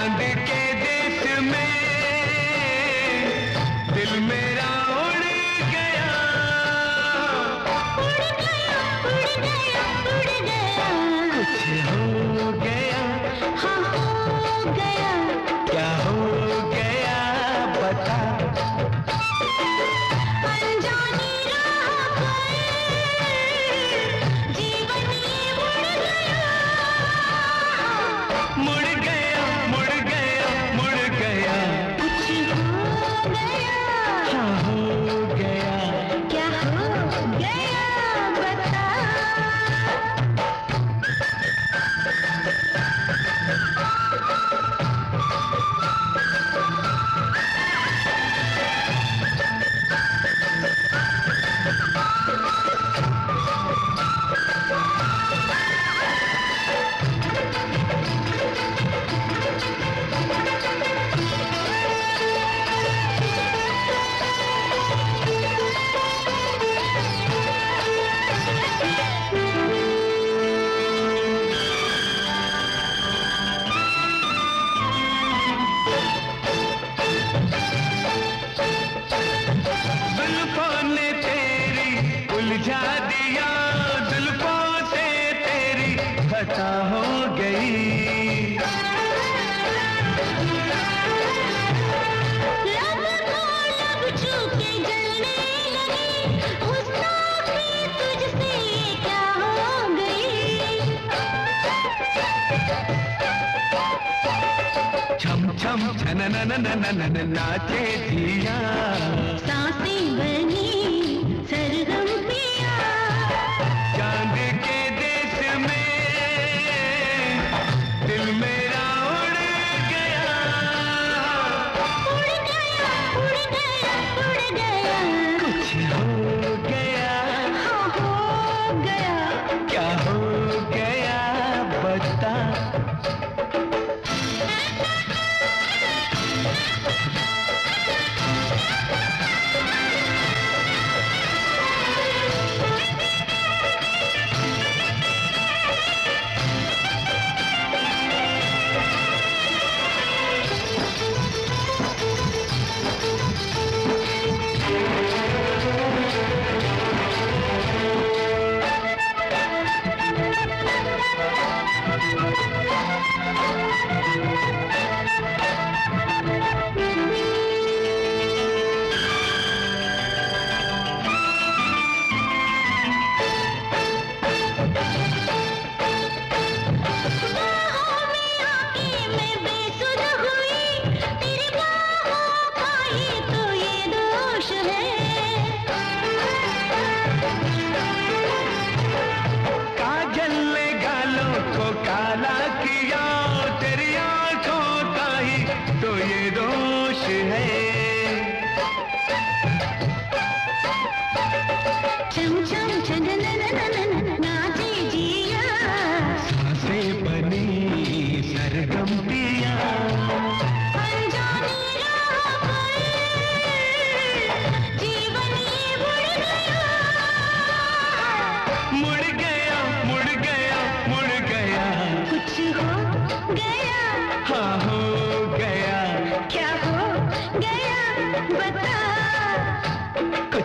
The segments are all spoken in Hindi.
I'm back. नाचे जिया साँसें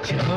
Gotcha.